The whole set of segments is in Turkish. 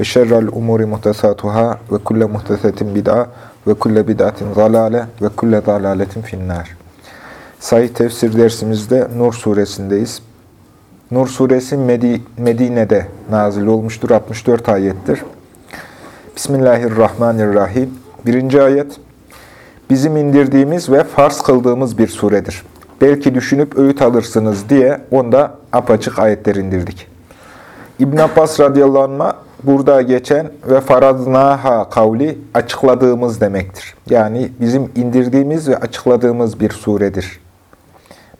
ve şerrel umuri muhtesatuhâ ve kulle muhtesetin bid'a ve kulle bid'atin zalale ve kulle zalaletin finnâr. Sahih tefsir dersimizde Nur suresindeyiz. Nur suresi Medine'de nazil olmuştur. 64 ayettir. Bismillahirrahmanirrahim. Birinci ayet, bizim indirdiğimiz ve farz kıldığımız bir suredir. Belki düşünüp öğüt alırsınız diye onda apaçık ayetler indirdik. İbn Abbas radıyallahu anh burada geçen ve faradnaha kavli açıkladığımız demektir. Yani bizim indirdiğimiz ve açıkladığımız bir suredir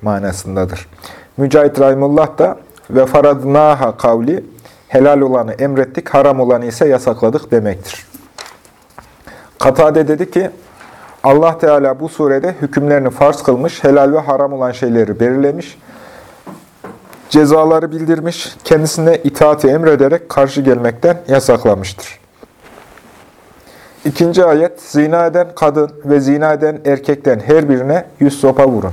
manasındadır. Mücahit Rahimullah da ve faradnaha kavli helal olanı emrettik, haram olanı ise yasakladık demektir. Katade dedi ki, Allah Teala bu surede hükümlerini farz kılmış, helal ve haram olan şeyleri belirlemiş, cezaları bildirmiş, kendisine itaati emrederek karşı gelmekten yasaklamıştır. İkinci ayet, zina eden kadın ve zina eden erkekten her birine yüz sopa vurun.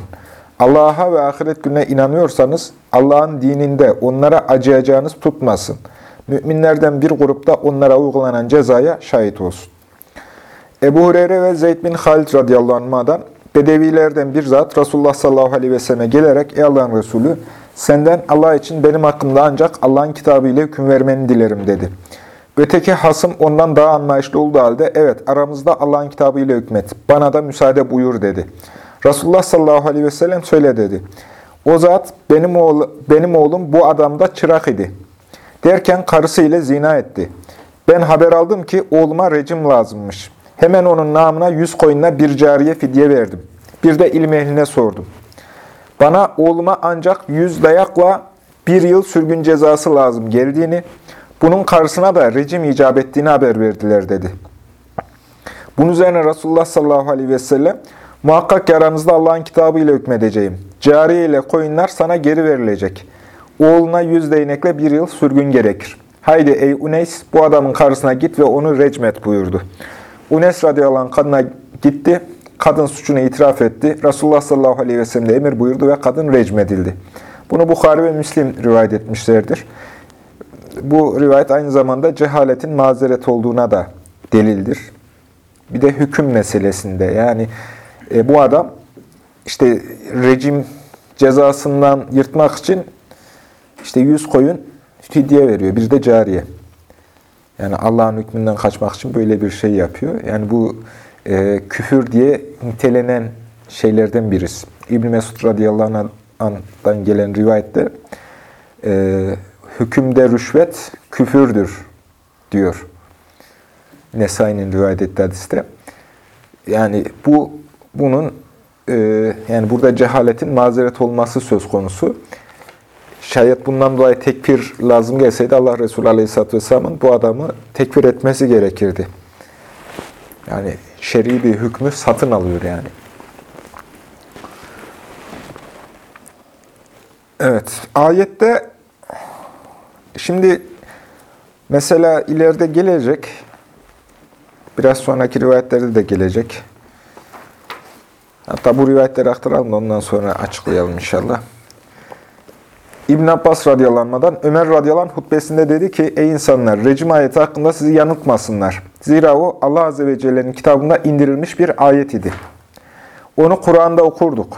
Allah'a ve ahiret gününe inanıyorsanız Allah'ın dininde onlara acıyacağınız tutmasın. Müminlerden bir grupta onlara uygulanan cezaya şahit olsun. Ebu Hureyre ve Zeyd bin Halid radıyallahu anh'dan Bedevilerden bir zat Resulullah sallallahu aleyhi ve selleme gelerek Ey Allah'ın Resulü senden Allah için benim hakkımda ancak Allah'ın kitabı ile hüküm vermeni dilerim dedi. Öteki hasım ondan daha anlayışlı olduğu halde evet aramızda Allah'ın kitabı ile hükmet. Bana da müsaade buyur dedi. Resulullah sallallahu aleyhi ve sellem şöyle dedi. O zat benim, oğlu, benim oğlum bu adamda çırak idi. Derken karısıyla zina etti. Ben haber aldım ki oğluma rejim lazımmış. Hemen onun namına yüz koyunla bir cariye fidye verdim. Bir de ilim ehline sordum. Bana oğluma ancak yüz dayakla bir yıl sürgün cezası lazım geldiğini, bunun karşısına da rejim icap ettiğini haber verdiler dedi. Bunun üzerine Resulullah sallallahu aleyhi ve sellem, muhakkak yaranızda Allah'ın kitabı ile hükmedeceğim. Cariye ile koyunlar sana geri verilecek. Oğluna yüz değnekle bir yıl sürgün gerekir. Haydi ey Uneys bu adamın karşısına git ve onu recmet buyurdu. Unes radıyallahu anh kadına gitti. Kadın suçunu itiraf etti. Resulullah sallallahu aleyhi ve sellem emir buyurdu ve kadın recmedildi. Bunu Bukhari ve Müslim rivayet etmişlerdir. Bu rivayet aynı zamanda cehaletin mazeret olduğuna da delildir. Bir de hüküm meselesinde yani e, bu adam işte rejim cezasından yırtmak için işte yüz koyun fidye veriyor. Bir de cariye. Yani Allah'ın hükmünden kaçmak için böyle bir şey yapıyor. Yani bu e, küfür diye nitelenen şeylerden birisi. İbn Mesud radıyallahu anh'dan gelen rivayette e, hükümde rüşvet küfürdür diyor. Nesai'nin rivayet ettiği hadiste. Yani bu bunun e, yani burada cehaletin mazeret olması söz konusu. Şayet bundan dolayı tekfir lazım gelseydi Allah Resulü Aleyhisselatü Vesselam'ın bu adamı tekfir etmesi gerekirdi. Yani şer'i bir hükmü satın alıyor yani. Evet, ayette şimdi mesela ileride gelecek, biraz sonraki rivayetlerde de gelecek. Hatta bu rivayetleri aktaralım da ondan sonra açıklayalım inşallah. İbn Abbas radıyallahu Ömer radıyallahu anh hutbesinde dedi ki, Ey insanlar, rejim ayeti hakkında sizi yanıltmasınlar. Zira o Allah azze ve celle'nin kitabında indirilmiş bir ayet idi. Onu Kur'an'da okurduk.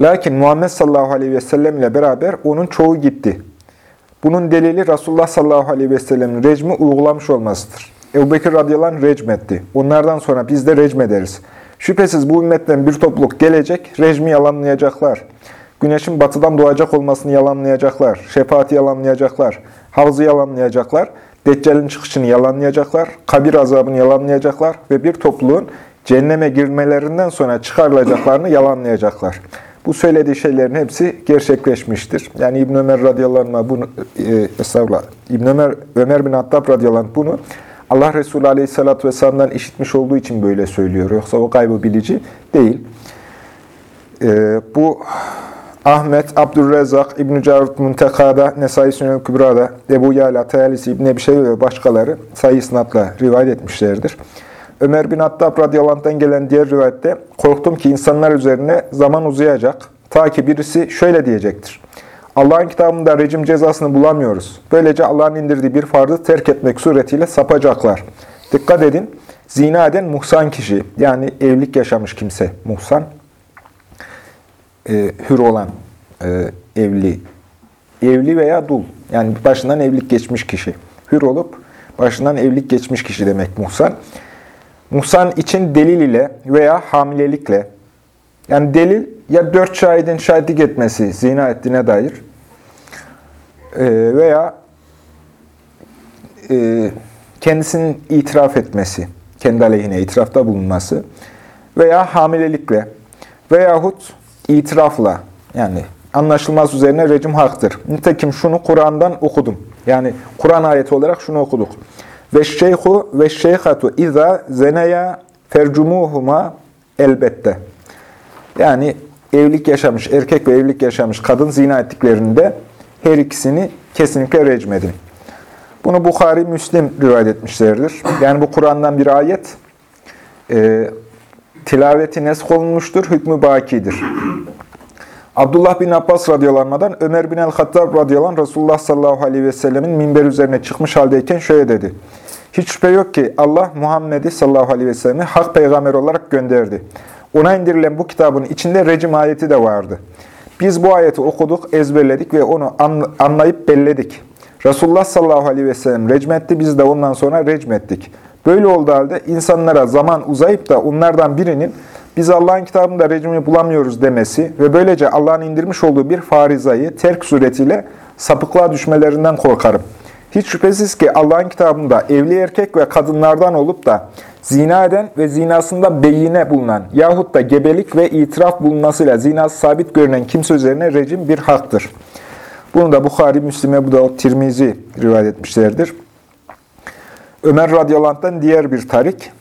Lakin Muhammed sallallahu aleyhi ve sellem ile beraber onun çoğu gitti. Bunun delili Resulullah sallallahu aleyhi ve sellem'in rejimi uygulamış olmasıdır. Ebu Bekir radıyallahu anh recmetti. Onlardan sonra biz de recmederiz. Şüphesiz bu ümmetten bir topluluk gelecek, rejimi yalanlayacaklar. Güneşin batıdan doğacak olmasını yalanlayacaklar. Şefaati yalanlayacaklar. Havzı yalanlayacaklar. Deccal'in çıkışını yalanlayacaklar. Kabir azabını yalanlayacaklar. Ve bir topluluğun cehenneme girmelerinden sonra çıkarılacaklarını yalanlayacaklar. Bu söylediği şeylerin hepsi gerçekleşmiştir. Yani İbn Ömer radıyallahu anh bunu e, estağfurullah. İbn Ömer Ömer bin Hattab radıyallahu anh bunu Allah Resulü Aleyhisselatü Vesselam'dan işitmiş olduğu için böyle söylüyor. Yoksa o gaybı bilici değil. Ee, bu Ahmet, Abdülrezzak, İbn-i Carut Munteka'da, Nesai Sünel Kübra'da, Ebu Yala, Tayalisi, İbn-i Ebişevi ve başkaları sayı sınatla rivayet etmişlerdir. Ömer bin Hattab radıyallahu gelen diğer rivayette, korktum ki insanlar üzerine zaman uzayacak, ta ki birisi şöyle diyecektir. Allah'ın kitabında rejim cezasını bulamıyoruz. Böylece Allah'ın indirdiği bir farzı terk etmek suretiyle sapacaklar. Dikkat edin, zina eden muhsan kişi, yani evlilik yaşamış kimse, muhsan, e, hür olan e, evli, evli veya dul, yani başından evlilik geçmiş kişi. Hür olup başından evlilik geçmiş kişi demek muhsan. Muhsan için delil ile veya hamilelikle, yani delil ya dört şahidin şahitlik etmesi zina ettiğine dair e, veya e, kendisinin itiraf etmesi, kendi aleyhine itirafta bulunması veya hamilelikle veyahut itirafla yani anlaşılmaz üzerine rejim haktır. Nitekim şunu Kur'an'dan okudum. Yani Kur'an ayeti olarak şunu okuduk. Ve şeyhu ve şeyhatu iza zeneya fercumuhuma elbette. Yani evlilik yaşamış, erkek ve evlilik yaşamış kadın zina ettiklerinde her ikisini kesinlikle rejim edin. Bunu Bukhari, Müslim rivayet etmişlerdir. Yani bu Kur'an'dan bir ayet. E, tilaveti nesk olunmuştur, hükmü bakidir. Abdullah bin Abbas radyalanmadan Ömer bin el-Hattab radyalan Resulullah sallallahu aleyhi ve sellemin minber üzerine çıkmış haldeyken şöyle dedi. Hiç şüphe yok ki Allah Muhammed'i sallallahu aleyhi ve sellem'i hak peygamber olarak gönderdi. Ona indirilen bu kitabın içinde recim ayeti de vardı. Biz bu ayeti okuduk, ezberledik ve onu anlayıp belledik. Resulullah sallallahu aleyhi ve sellem recmetti, biz de ondan sonra recmettik. Böyle olduğu halde insanlara zaman uzayıp da onlardan birinin biz Allah'ın kitabında rejimi bulamıyoruz demesi ve böylece Allah'ın indirmiş olduğu bir farizayı terk suretiyle sapıklığa düşmelerinden korkarım. Hiç şüphesiz ki Allah'ın kitabında evli erkek ve kadınlardan olup da zina eden ve zinasında beyine bulunan yahut da gebelik ve itiraf bulunmasıyla zinası sabit görünen kimse üzerine rejim bir haktır. Bunu da Bukhari, Müslim, bu da Tirmizi rivayet etmişlerdir. Ömer radıyallahu diğer bir tarik,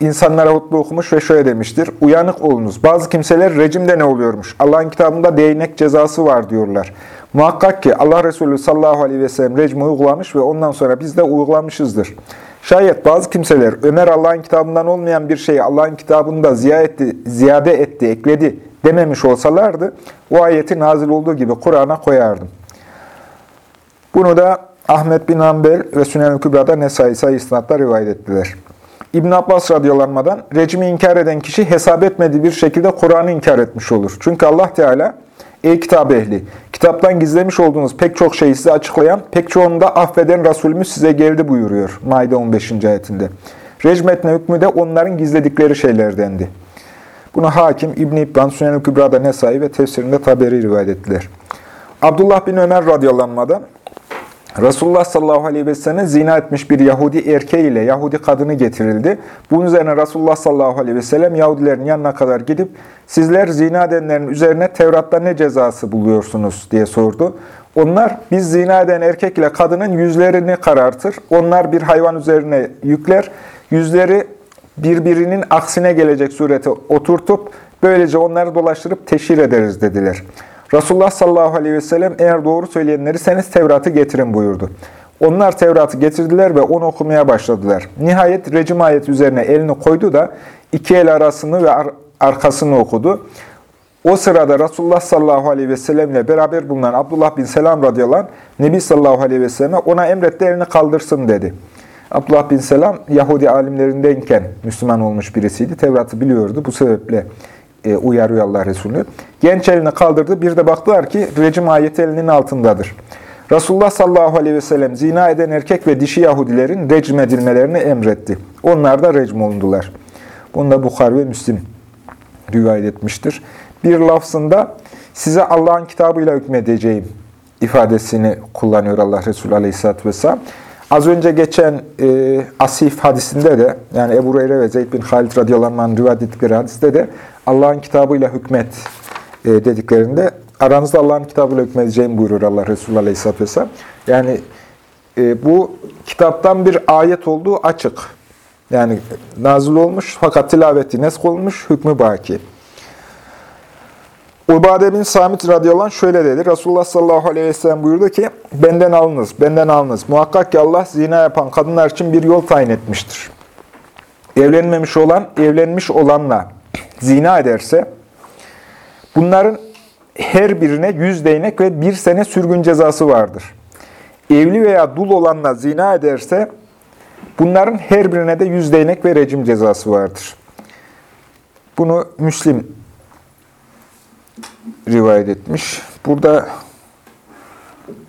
insanlara hutbe okumuş ve şöyle demiştir. Uyanık olunuz. Bazı kimseler rejimde ne oluyormuş? Allah'ın kitabında değnek cezası var diyorlar. Muhakkak ki Allah Resulü sallallahu aleyhi ve sellem rejimi uygulamış ve ondan sonra biz de uygulamışızdır. Şayet bazı kimseler Ömer Allah'ın kitabından olmayan bir şeyi Allah'ın kitabında ziyade, ziyade etti, ekledi dememiş olsalardı o ayeti nazil olduğu gibi Kur'an'a koyardım. Bunu da Ahmet bin Hanbel ve Sünen-i Kübra'da Nesai sayı isnatla rivayet ettiler. İbn Abbas radyalanmadan rejimi inkar eden kişi hesap etmediği bir şekilde Kur'an'ı inkar etmiş olur. Çünkü Allah Teala Ey kitap ehli! Kitaptan gizlemiş olduğunuz pek çok şeyi size açıklayan, pek çoğunu da affeden Resulümüz size geldi buyuruyor Maide 15. ayetinde. Recmetne hükmü de onların gizledikleri şeylerdendi. Bunu Hakim, İbn-i İbban, Sünen-i Kübra'da Nesai ve tefsirinde Taberi rivayet ettiler. Abdullah bin Ömer radyalanmadan Resulullah sallallahu aleyhi ve sellem zina etmiş bir Yahudi erkeği ile Yahudi kadını getirildi. Bunun üzerine Resulullah sallallahu aleyhi ve sellem Yahudilerin yanına kadar gidip sizler zina edenlerin üzerine Tevrat'ta ne cezası buluyorsunuz diye sordu. Onlar biz zina eden erkek ile kadının yüzlerini karartır. Onlar bir hayvan üzerine yükler. Yüzleri birbirinin aksine gelecek surete oturtup böylece onları dolaştırıp teşhir ederiz dediler. Resulullah sallallahu aleyhi ve sellem eğer doğru söyleyenleri seniz Tevrat'ı getirin buyurdu. Onlar Tevrat'ı getirdiler ve onu okumaya başladılar. Nihayet recim ayet üzerine elini koydu da iki el arasını ve ar arkasını okudu. O sırada Resulullah sallallahu aleyhi ve sellem ile beraber bulunan Abdullah bin Selam radıyallahu anh, Nebi sallallahu aleyhi ve selleme ona emretti elini kaldırsın dedi. Abdullah bin Selam Yahudi alimlerindeyken Müslüman olmuş birisiydi. Tevrat'ı biliyordu. Bu sebeple e, uyarıyor Allah Resulü. Genç elini kaldırdı. Bir de baktılar ki rejim ayeti elinin altındadır. Resulullah sallallahu aleyhi ve sellem zina eden erkek ve dişi Yahudilerin recm edilmelerini emretti. Onlar da recm olundular. Bunu da Bukhar ve Müslim rivayet etmiştir. Bir lafzında size Allah'ın kitabıyla hükmedeceğim ifadesini kullanıyor Allah Resulü aleyhisselatü vesselam. Az önce geçen e, Asif hadisinde de, yani Ebu Reyre ve Zeyd bin Halid radıyallahu anh rivayet ettikleri hadiste de Allah'ın kitabıyla hükmet e, dediklerinde aranızda Allah'ın kitabıyla hükmedeceğim buyurur Allah Resulü aleyhisselatü vesselam. Yani e, bu kitaptan bir ayet olduğu açık. Yani nazil olmuş fakat tilaveti nesk olmuş, hükmü baki. Ubade bin Samit radıyallahu şöyle dedi. Resulullah sallallahu aleyhi ve sellem buyurdu ki, benden alınız, benden alınız. Muhakkak ki Allah zina yapan kadınlar için bir yol tayin etmiştir. Evlenmemiş olan, evlenmiş olanla zina ederse, bunların her birine yüz değnek ve bir sene sürgün cezası vardır. Evli veya dul olanla zina ederse, bunların her birine de yüz değnek ve rejim cezası vardır. Bunu Müslim rivayet etmiş. Burada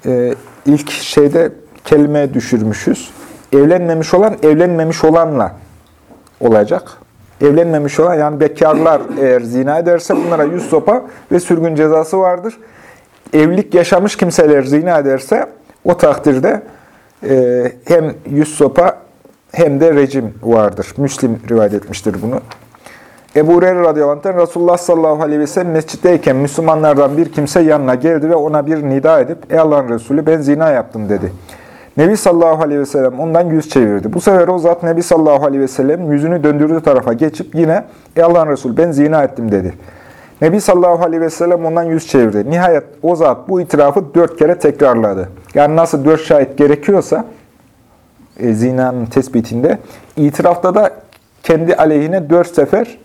e, ilk şeyde kelime düşürmüşüz. Evlenmemiş olan, evlenmemiş olanla olacak. Evlenmemiş olan yani bekarlar eğer zina ederse bunlara yüz sopa ve sürgün cezası vardır. Evlilik yaşamış kimseler zina ederse o takdirde e, hem yüz sopa hem de rejim vardır. Müslim rivayet etmiştir bunu. Ebu Hureyre radıyallahu anh'ten Resulullah sallallahu aleyhi ve sellem mescitteyken Müslümanlardan bir kimse yanına geldi ve ona bir nida edip Ey Allah'ın Resulü ben zina yaptım dedi. Nebi sallallahu aleyhi ve sellem ondan yüz çevirdi. Bu sefer o zat Nebi sallallahu aleyhi ve sellem yüzünü döndürdüğü tarafa geçip yine Ey Allah'ın Resulü ben zina ettim dedi. Nebi sallallahu aleyhi ve sellem ondan yüz çevirdi. Nihayet o zat bu itirafı dört kere tekrarladı. Yani nasıl dört şahit gerekiyorsa e, zinanın tespitinde, itirafta da kendi aleyhine dört sefer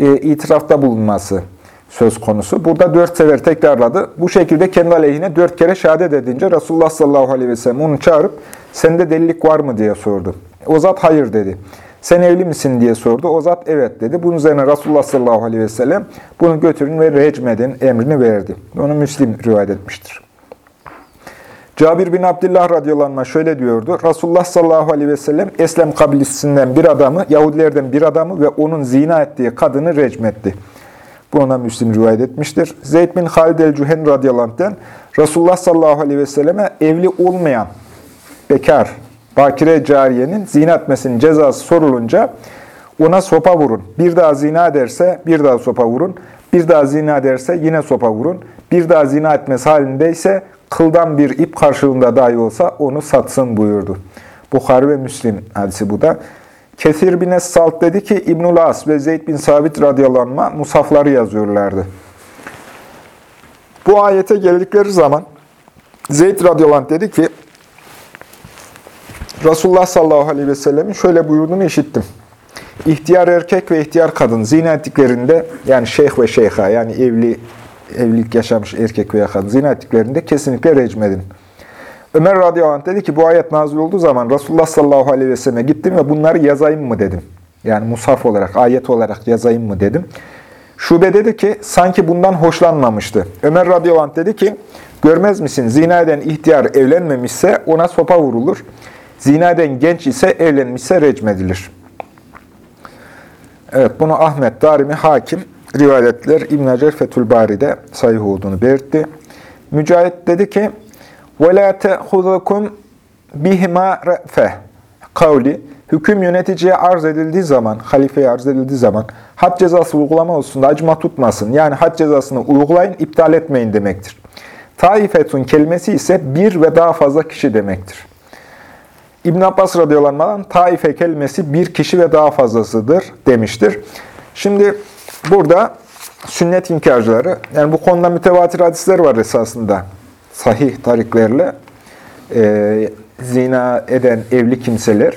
e, itirafta bulunması söz konusu. Burada dört sefer tekrarladı. Bu şekilde kendi aleyhine dört kere şehadet edince Resulullah sallallahu aleyhi ve sellem onu çağırıp sende delilik var mı diye sordu. O zat hayır dedi. Sen evli misin diye sordu. O zat evet dedi. Bunun üzerine Resulullah sallallahu aleyhi ve sellem bunu götürün ve recmedin emrini verdi. Onu Müslim rivayet etmiştir. Cabir bin Abdullah radıyallahu anh şöyle diyordu. Resulullah sallallahu aleyhi ve sellem Eslem kabilesinden bir adamı, Yahudilerden bir adamı ve onun zina ettiği kadını recmetti. Bu ona Müslim rivayet etmiştir. Zeyd bin Halid el-Cühen radıyallahu Resulullah sallallahu aleyhi ve selleme evli olmayan bekar, bakire cariyenin zina etmesinin cezası sorulunca ona sopa vurun. Bir daha zina ederse bir daha sopa vurun. Bir daha zina ederse yine sopa vurun. Bir daha zina etmesi halindeyse kıldan bir ip karşılığında dahi olsa onu satsın buyurdu. Bukhari ve Müslim hadisi bu da. Kesir bin Es-Salt dedi ki İbnül As ve Zeyd bin Sabit radıyallahu anh musafları yazıyorlardı. Bu ayete geldikleri zaman Zeyd radıyallahu anh dedi ki Resulullah sallallahu aleyhi ve sellemin şöyle buyurduğunu işittim. İhtiyar erkek ve ihtiyar kadın zina ettiklerinde yani şeyh ve şeyha yani evli evlilik yaşamış erkek veya kadın zina ettiklerinde kesinlikle recm edin. Ömer radıyallahu anh dedi ki bu ayet nazil olduğu zaman Resulullah sallallahu aleyhi ve selleme gittim ve bunları yazayım mı dedim. Yani musaf olarak, ayet olarak yazayım mı dedim. Şube dedi ki sanki bundan hoşlanmamıştı. Ömer radıyallahu anh dedi ki görmez misin zina eden ihtiyar evlenmemişse ona sopa vurulur. Zina eden genç ise evlenmişse recmedilir. Evet bunu Ahmet, Darimi, Hakim rivayetler İbn-i Hacer Fethül Bari'de sayıh olduğunu belirtti. Mücahit dedi ki ve la te'huzukum bihima re'fe kavli hüküm yöneticiye arz edildiği zaman, halifeye arz edildiği zaman had cezası uygulama hususunda acıma tutmasın. Yani had cezasını uygulayın, iptal etmeyin demektir. Taifetun kelimesi ise bir ve daha fazla kişi demektir. İbn Abbas radıyallahu anh taife kelimesi bir kişi ve daha fazlasıdır demiştir. Şimdi burada sünnet inkarcıları, yani bu konuda mütevatir hadisler var esasında sahih tariklerle e, zina eden evli kimseler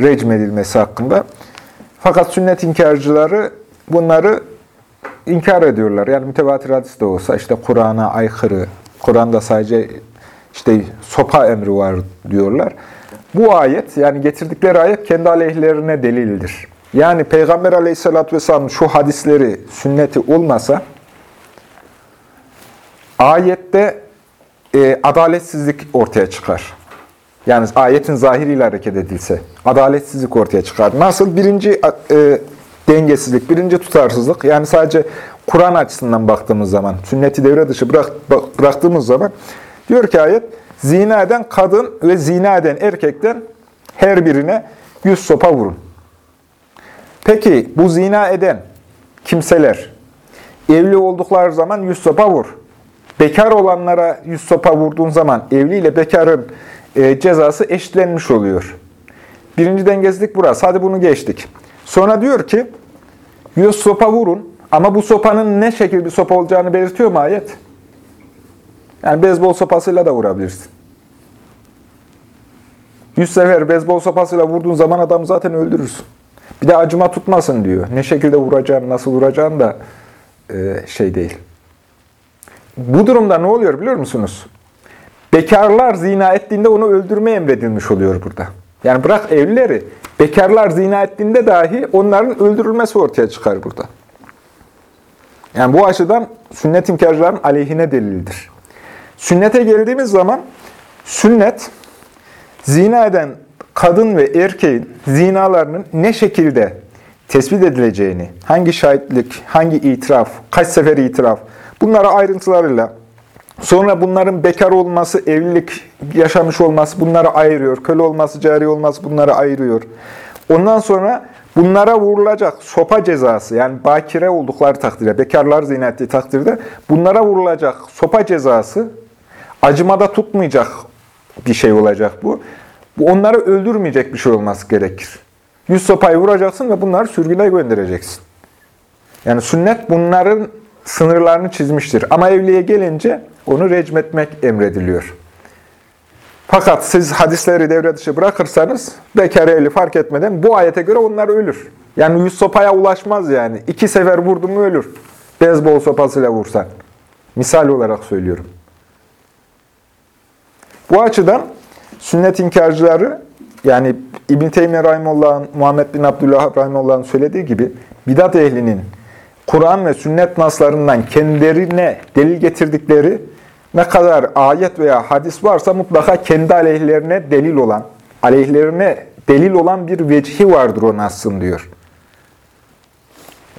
recm edilmesi hakkında. Fakat sünnet inkarcıları bunları inkar ediyorlar. Yani mütevatir hadis de olsa işte Kur'an'a aykırı, Kur'an'da sadece işte sopa emri var diyorlar. Bu ayet yani getirdikleri ayet kendi aleyhlerine delildir. Yani Peygamber aleyhissalatü vesselam şu hadisleri, sünneti olmasa ayette e, adaletsizlik ortaya çıkar. Yani ayetin zahiriyle hareket edilse adaletsizlik ortaya çıkar. Nasıl? Birinci e, dengesizlik, birinci tutarsızlık. Yani sadece Kur'an açısından baktığımız zaman, sünneti devre dışı bırak, bıraktığımız zaman diyor ki ayet, zina eden kadın ve zina eden erkekten her birine yüz sopa vurun. Peki bu zina eden kimseler evli oldukları zaman yüz sopa vur. Bekar olanlara yüz sopa vurduğun zaman evli ile bekarın e, cezası eşitlenmiş oluyor. Birinci dengesizlik burası. Hadi bunu geçtik. Sonra diyor ki, yüz sopa vurun ama bu sopanın ne şekil bir sopa olacağını belirtiyor mu ayet? Yani beyzbol sopasıyla da vurabilirsin. Yüz sefer beyzbol sopasıyla vurduğun zaman adamı zaten öldürürsün. Bir de acıma tutmasın diyor. Ne şekilde vuracağını, nasıl vuracağını da e, şey değil. Bu durumda ne oluyor biliyor musunuz? Bekarlar zina ettiğinde onu öldürme emredilmiş oluyor burada. Yani bırak evlileri, bekarlar zina ettiğinde dahi onların öldürülmesi ortaya çıkar burada. Yani bu açıdan sünnet inkarcıların aleyhine delildir. Sünnete geldiğimiz zaman sünnet zina eden kadın ve erkeğin zinalarının ne şekilde tespit edileceğini, hangi şahitlik, hangi itiraf, kaç sefer itiraf, bunları ayrıntılarıyla, sonra bunların bekar olması, evlilik yaşamış olması bunları ayırıyor, köle olması, cari olması bunları ayırıyor. Ondan sonra bunlara vurulacak sopa cezası, yani bakire oldukları takdirde, bekarlar zina ettiği takdirde bunlara vurulacak sopa cezası acımada tutmayacak bir şey olacak bu. Bu onları öldürmeyecek bir şey olması gerekir. Yüz sopayı vuracaksın ve bunları sürgüne göndereceksin. Yani sünnet bunların sınırlarını çizmiştir. Ama evliye gelince onu recmetmek emrediliyor. Fakat siz hadisleri devre dışı bırakırsanız bekar evli fark etmeden bu ayete göre onlar ölür. Yani yüz sopaya ulaşmaz yani. İki sefer vurdu mu ölür. Beyzbol sopasıyla vursan. Misal olarak söylüyorum. Bu açıdan sünnet inkarcıları yani İbn-i Teymiye Rahimullah'ın, Muhammed bin Abdullah Rahimullah'ın söylediği gibi bidat ehlinin Kur'an ve sünnet naslarından kendilerine delil getirdikleri ne kadar ayet veya hadis varsa mutlaka kendi aleyhlerine delil olan, aleyhlerine delil olan bir vecihi vardır o nasın diyor.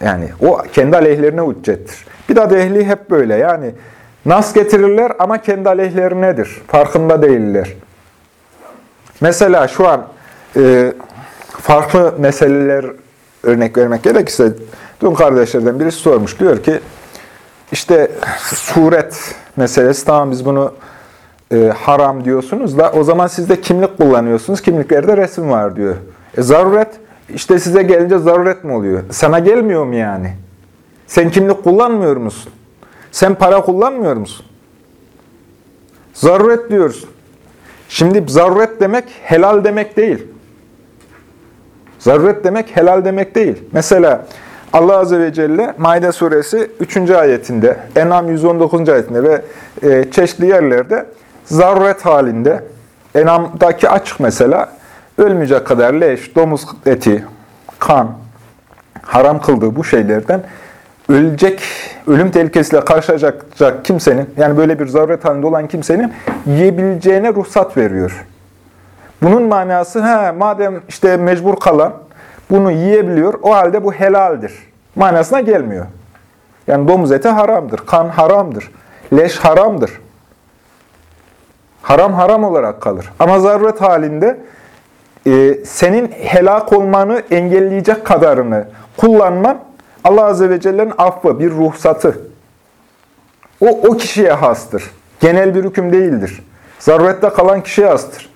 Yani o kendi aleyhlerine hüccettir. Bidat ehli hep böyle yani nas getirirler ama kendi aleyhlerinedir. Farkında değiller. Mesela şu an e, farklı meseleler örnek vermek gerekirse dün kardeşlerden birisi sormuş. Diyor ki işte suret meselesi tamam biz bunu e, haram diyorsunuz da o zaman siz de kimlik kullanıyorsunuz. Kimliklerde resim var diyor. E, zaruret işte size gelince zaruret mi oluyor? Sana gelmiyor mu yani? Sen kimlik kullanmıyor musun? Sen para kullanmıyor musun? Zaruret diyorsun. Şimdi zaruret demek helal demek değil. Zaruret demek helal demek değil. Mesela Allah Azze ve Celle Maide suresi 3. ayetinde, Enam 119. ayetinde ve e, çeşitli yerlerde zaruret halinde, Enam'daki açık mesela, ölmeyecek kadar leş, domuz eti, kan, haram kıldığı bu şeylerden ölecek, ölüm tehlikesiyle karşılaşacak kimsenin, yani böyle bir zaruret halinde olan kimsenin yiyebileceğine ruhsat veriyor. Bunun manası, ha, madem işte mecbur kalan bunu yiyebiliyor, o halde bu helaldir. Manasına gelmiyor. Yani domuz eti haramdır, kan haramdır, leş haramdır. Haram haram olarak kalır. Ama zaruret halinde e, senin helak olmanı engelleyecek kadarını kullanman Allah Azze ve Celle'nin affı, bir ruhsatı. O, o kişiye hastır. Genel bir hüküm değildir. Zarurette kalan kişiye hastır.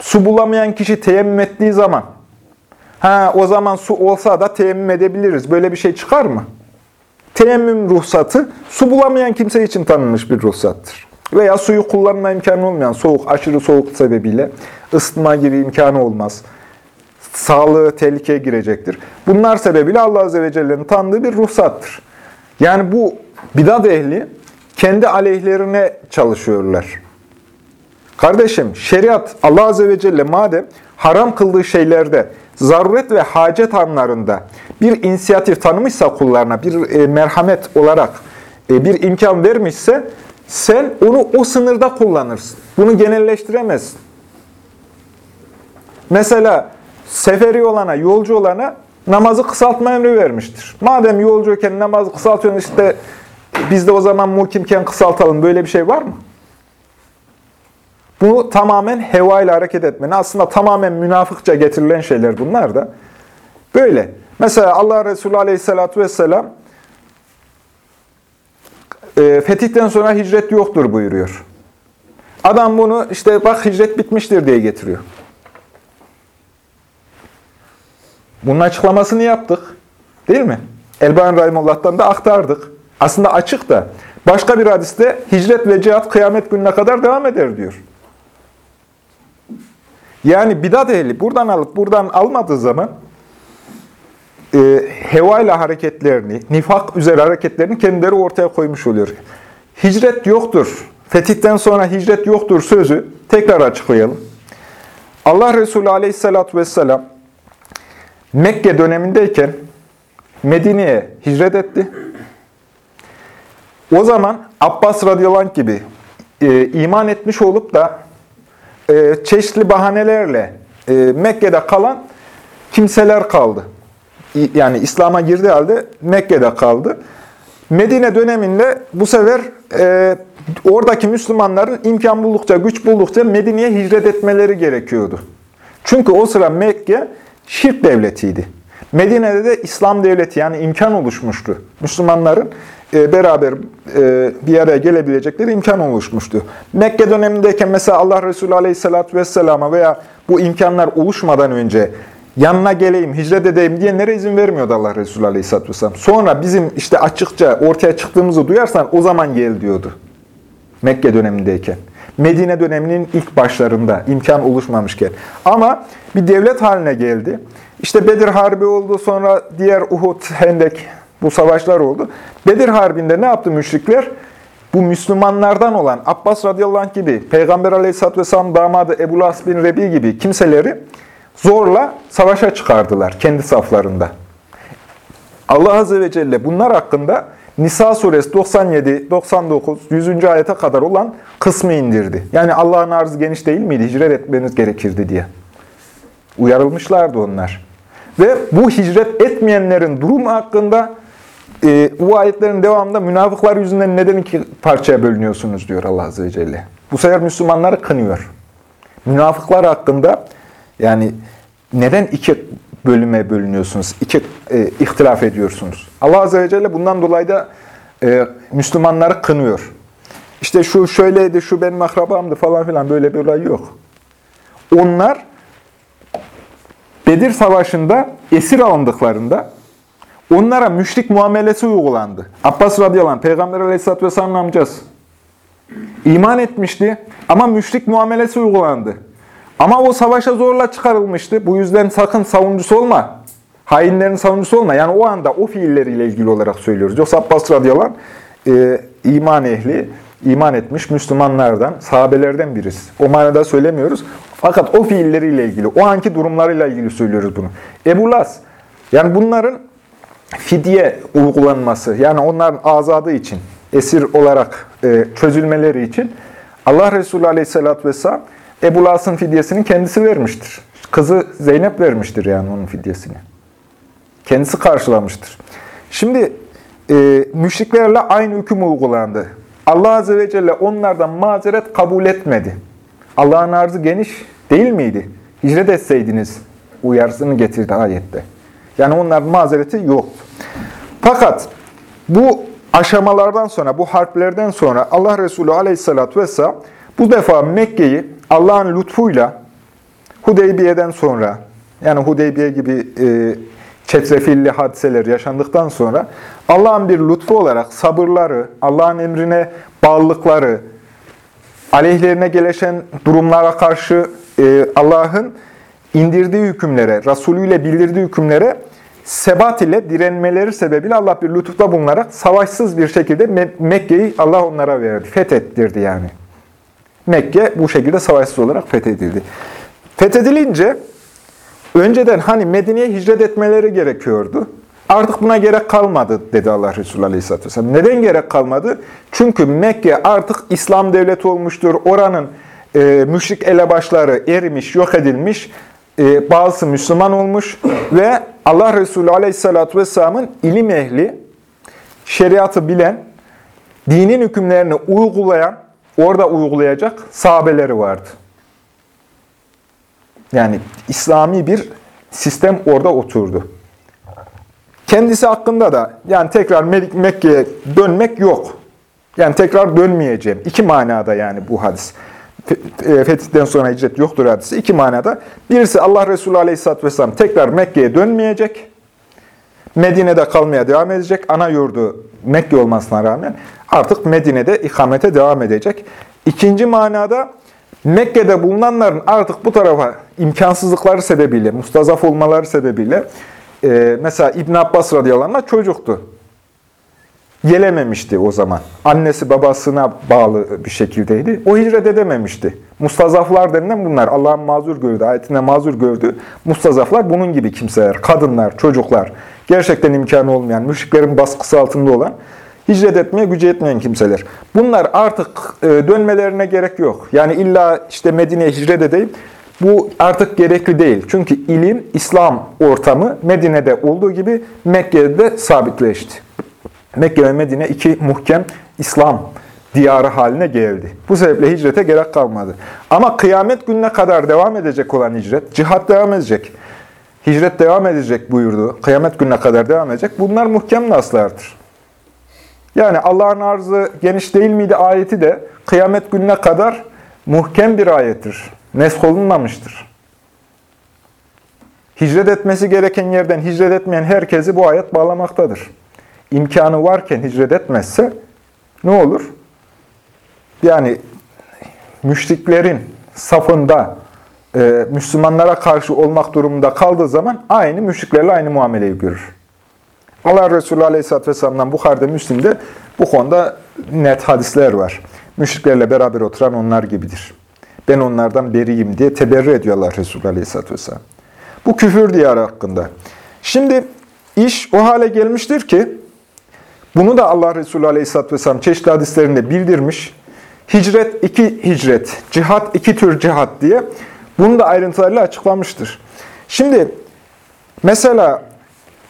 Su bulamayan kişi teyemmüm ettiği zaman, ha o zaman su olsa da teyemmüm edebiliriz. Böyle bir şey çıkar mı? Teyemmüm ruhsatı, su bulamayan kimse için tanınmış bir ruhsattır. Veya suyu kullanma imkanı olmayan, soğuk, aşırı soğuk sebebiyle ısıtma gibi imkanı olmaz sağlığı tehlikeye girecektir. Bunlar sebebiyle Allah Azze ve Celle'nin tanıdığı bir ruhsattır. Yani bu bidat ehli kendi aleyhlerine çalışıyorlar. Kardeşim şeriat Allah Azze ve Celle madem haram kıldığı şeylerde zaruret ve hacet anlarında bir inisiyatif tanımışsa kullarına, bir e, merhamet olarak e, bir imkan vermişse sen onu o sınırda kullanırsın. Bunu genelleştiremezsin. Mesela seferi olana, yolcu olana namazı kısaltma emri vermiştir. Madem yolcuyken namazı kısaltıyorsun işte biz de o zaman mukimken kısaltalım. Böyle bir şey var mı? Bu tamamen heva ile hareket etmenin aslında tamamen münafıkça getirilen şeyler bunlar da. Böyle. Mesela Allah Resulü Aleyhisselatü Vesselam e, fetihten sonra hicret yoktur buyuruyor. Adam bunu işte bak hicret bitmiştir diye getiriyor. Bunun açıklamasını yaptık. Değil mi? Elbani Rahimullah'tan da aktardık. Aslında açık da. Başka bir hadiste hicret ve cihat kıyamet gününe kadar devam eder diyor. Yani bidat ehli buradan alıp buradan almadığı zaman e, hevayla hareketlerini, nifak üzere hareketlerini kendileri ortaya koymuş oluyor. Hicret yoktur. Fetihten sonra hicret yoktur sözü tekrar açıklayalım. Allah Resulü aleyhissalatü vesselam Mekke dönemindeyken Medine'ye hicret etti. O zaman Abbas radıyallahu anh gibi e, iman etmiş olup da e, çeşitli bahanelerle e, Mekke'de kalan kimseler kaldı. Yani İslam'a girdiği halde Mekke'de kaldı. Medine döneminde bu sefer e, oradaki Müslümanların imkan buldukça, güç buldukça Medine'ye hicret etmeleri gerekiyordu. Çünkü o sıra Mekke şirk devletiydi. Medine'de de İslam devleti yani imkan oluşmuştu. Müslümanların beraber e, bir araya gelebilecekleri imkan oluşmuştu. Mekke dönemindeyken mesela Allah Resulü Aleyhisselatü Vesselam'a veya bu imkanlar oluşmadan önce yanına geleyim, hicret edeyim diyenlere izin vermiyordu Allah Resulü Aleyhisselatü Vesselam. Sonra bizim işte açıkça ortaya çıktığımızı duyarsan o zaman gel diyordu. Mekke dönemindeyken. Medine döneminin ilk başlarında imkan oluşmamışken. Ama bir devlet haline geldi. İşte Bedir Harbi oldu, sonra diğer Uhud, Hendek bu savaşlar oldu. Bedir Harbi'nde ne yaptı müşrikler? Bu Müslümanlardan olan Abbas radıyallahu anh gibi, Peygamber aleyhisselatü vesselam damadı Ebu Las bin Rebi gibi kimseleri zorla savaşa çıkardılar kendi saflarında. Allah Azze ve Celle bunlar hakkında Nisa suresi 97, 99, 100. ayete kadar olan kısmı indirdi. Yani Allah'ın arzı geniş değil miydi? Hicret etmeniz gerekirdi diye. Uyarılmışlardı onlar. Ve bu hicret etmeyenlerin durumu hakkında e, bu ayetlerin devamında münafıklar yüzünden neden iki parçaya bölünüyorsunuz diyor Allah Azze ve Celle. Bu sefer Müslümanları kınıyor. Münafıklar hakkında yani neden iki bölüme bölünüyorsunuz, iki e, ihtilaf ediyorsunuz? Allah Azze ve Celle bundan dolayı da e, Müslümanları kınıyor. İşte şu şöyleydi, şu benim akrabamdı falan filan böyle bir olay yok. Onlar Bedir Savaşı'nda esir alındıklarında onlara müşrik muamelesi uygulandı. Abbas radıyallahu anh, Peygamber aleyhisselatü vesselamın amcası. İman etmişti ama müşrik muamelesi uygulandı. Ama o savaşa zorla çıkarılmıştı. Bu yüzden sakın savuncusu olma. Hainlerin savuncusu olma. Yani o anda o fiilleriyle ilgili olarak söylüyoruz. Yoksa Abbas radıyallahu anh, e, iman ehli, iman etmiş Müslümanlardan, sahabelerden birisi. O manada söylemiyoruz. Fakat o fiilleriyle ilgili, o anki durumlarıyla ilgili söylüyoruz bunu. Ebu Las, yani bunların fidye uygulanması, yani onların azadı için, esir olarak e, çözülmeleri için Allah Resulü Aleyhisselatü Vesselam Ebu Las'ın fidyesini kendisi vermiştir. Kızı Zeynep vermiştir yani onun fidyesini. Kendisi karşılamıştır. Şimdi e, müşriklerle aynı hüküm uygulandı. Allah Azze ve Celle onlardan mazeret kabul etmedi. Allah'ın arzı geniş değil miydi? Hicret etseydiniz uyarsını getirdi ayette. Yani onların mazereti yoktu. Fakat bu aşamalardan sonra, bu harplerden sonra Allah Resulü Aleyhisselatü Vesselam bu defa Mekke'yi Allah'ın lütfuyla Hudeybiye'den sonra, yani Hudeybiye gibi e, çetrefilli hadiseler yaşandıktan sonra Allah'ın bir lütfu olarak sabırları, Allah'ın emrine bağlılıkları, aleyhlerine gelişen durumlara karşı e, Allah'ın indirdiği hükümlere, Resulü ile bildirdiği hükümlere sebat ile direnmeleri sebebiyle Allah bir lütufta bulunarak savaşsız bir şekilde Mekke'yi Allah onlara verdi. Fethettirdi yani. Mekke bu şekilde savaşsız olarak fethedildi. Fethedilince önceden hani Medine'ye hicret etmeleri gerekiyordu. Artık buna gerek kalmadı dedi Allah Resulü Aleyhisselatü Vesselam. Neden gerek kalmadı? Çünkü Mekke artık İslam devleti olmuştur. Oranın e, müşrik elebaşları erimiş, yok edilmiş. E, bazısı Müslüman olmuş ve Allah Resulü Aleyhisselatü Vesselam'ın ilim ehli, şeriatı bilen, dinin hükümlerini uygulayan, orada uygulayacak sahabeleri vardı. Yani İslami bir sistem orada oturdu. Kendisi hakkında da yani tekrar Mekke'ye dönmek yok. Yani tekrar dönmeyeceğim. İki manada yani bu hadis. E, fetihten sonra hicret yoktur hadisi. iki manada. Birisi Allah Resulü Aleyhisselatü Vesselam tekrar Mekke'ye dönmeyecek. Medine'de kalmaya devam edecek. Ana yurdu Mekke olmasına rağmen artık Medine'de ikamete devam edecek. İkinci manada Mekke'de bulunanların artık bu tarafa imkansızlıkları sebebiyle, mustazaf olmaları sebebiyle e, mesela İbn Abbas radıyallahu anh çocuktu. Gelememişti o zaman. Annesi babasına bağlı bir şekildeydi. O hicret edememişti. Mustazaflar denilen bunlar. Allah'ın mazur gördü, ayetinde mazur gördü. Mustazaflar bunun gibi kimseler. Kadınlar, çocuklar. Gerçekten imkanı olmayan, müşriklerin baskısı altında olan, hicret etmeye gücü yetmeyen kimseler. Bunlar artık e, dönmelerine gerek yok. Yani illa işte Medine'ye hicret edeyim. Bu artık gerekli değil. Çünkü ilim, İslam ortamı Medine'de olduğu gibi Mekke'de de sabitleşti. Mekke ve Medine iki muhkem İslam diyarı haline geldi. Bu sebeple hicrete gerek kalmadı. Ama kıyamet gününe kadar devam edecek olan hicret, cihat devam edecek. Hicret devam edecek buyurdu. Kıyamet gününe kadar devam edecek. Bunlar muhkem naslardır. Yani Allah'ın arzı geniş değil miydi ayeti de kıyamet gününe kadar muhkem bir ayettir. Nesk olunmamıştır. Hicret etmesi gereken yerden hicret etmeyen herkesi bu ayet bağlamaktadır imkanı varken hicret etmezse ne olur? Yani müşriklerin safında e, Müslümanlara karşı olmak durumunda kaldığı zaman aynı müşriklerle aynı muameleyi görür. Allah Resulü Aleyhisselatü Vesselam'dan Bukhari'de, Müslim'de bu konuda net hadisler var. Müşriklerle beraber oturan onlar gibidir. Ben onlardan beriyim diye teberri ediyor Allah Resulü Aleyhisselatü Vesselam. Bu küfür diyarı hakkında. Şimdi iş o hale gelmiştir ki bunu da Allah Resulü Aleyhisselatü Vesselam çeşitli hadislerinde bildirmiş. Hicret iki hicret, cihat iki tür cihat diye bunu da ayrıntılarıyla açıklamıştır. Şimdi mesela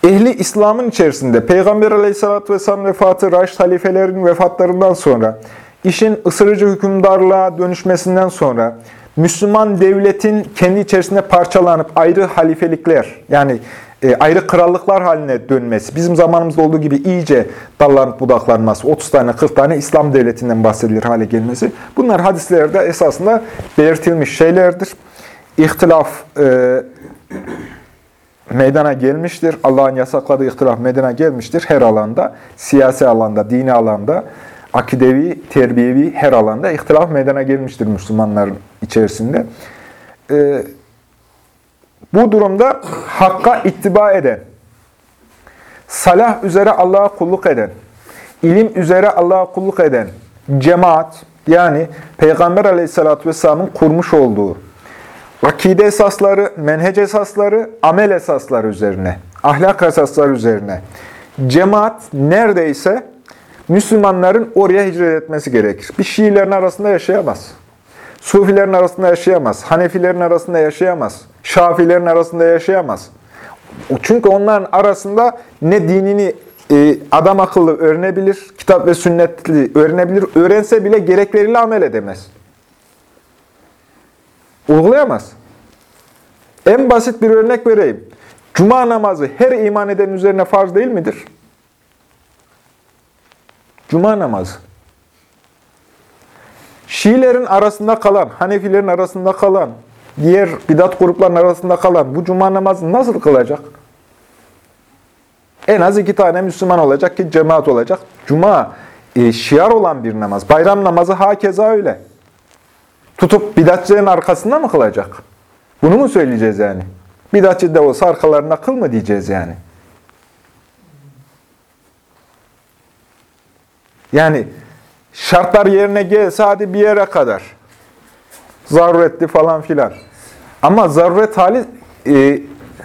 ehli İslam'ın içerisinde Peygamber Aleyhisselatü Vesselam vefatı, Raşid halifelerin vefatlarından sonra, işin ısırıcı hükümdarlığa dönüşmesinden sonra, Müslüman devletin kendi içerisinde parçalanıp ayrı halifelikler, yani e, ayrı krallıklar haline dönmesi, bizim zamanımızda olduğu gibi iyice dallanıp budaklanması, 30 tane 40 tane İslam devletinden bahsedilir hale gelmesi, bunlar hadislerde esasında belirtilmiş şeylerdir. İhtilaf e, meydana gelmiştir. Allah'ın yasakladığı ihtilaf meydana gelmiştir her alanda, siyasi alanda, dini alanda, akidevi, terbiyevi her alanda ihtilaf meydana gelmiştir Müslümanların içerisinde. Ee, bu durumda hakka ittiba eden, salah üzere Allah'a kulluk eden, ilim üzere Allah'a kulluk eden cemaat, yani Peygamber aleyhissalatü vesselamın kurmuş olduğu akide esasları, menhec esasları, amel esasları üzerine, ahlak esasları üzerine cemaat neredeyse Müslümanların oraya hicret etmesi gerekir. Bir Şiilerin arasında yaşayamaz. Sufilerin arasında yaşayamaz. Hanefilerin arasında yaşayamaz. Şafilerin arasında yaşayamaz. Çünkü onların arasında ne dinini e, adam akıllı öğrenebilir, kitap ve sünnetli öğrenebilir, öğrense bile gerekleriyle amel edemez. Uygulayamaz. En basit bir örnek vereyim. Cuma namazı her iman edenin üzerine farz değil midir? Cuma namazı. Şiilerin arasında kalan, Hanefilerin arasında kalan, diğer bidat grupların arasında kalan bu cuma namazını nasıl kılacak? En az iki tane Müslüman olacak ki cemaat olacak. Cuma e, şiar olan bir namaz. Bayram namazı hakeza öyle. Tutup bidatçıların arkasında mı kılacak? Bunu mu söyleyeceğiz yani? Bidatçı da olsa arkalarına kıl mı diyeceğiz yani? Yani şartlar yerine gelse hadi bir yere kadar. Zaruretli falan filan. Ama zaruret hali e,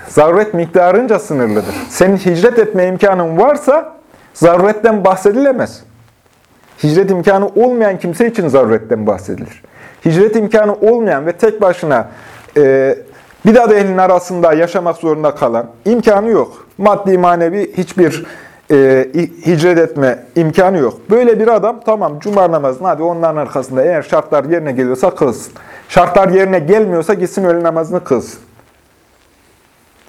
zaruret miktarınca sınırlıdır. Senin hicret etme imkanın varsa zaruretten bahsedilemez. Hicret imkanı olmayan kimse için zaruretten bahsedilir. Hicret imkanı olmayan ve tek başına e, bidat ehlinin arasında yaşamak zorunda kalan, imkanı yok. Maddi manevi hiçbir e, hicret etme imkanı yok. Böyle bir adam tamam cuma namazını hadi onların arkasında eğer şartlar yerine geliyorsa kılsın. Şartlar yerine gelmiyorsa gitsin öğle namazını kılsın.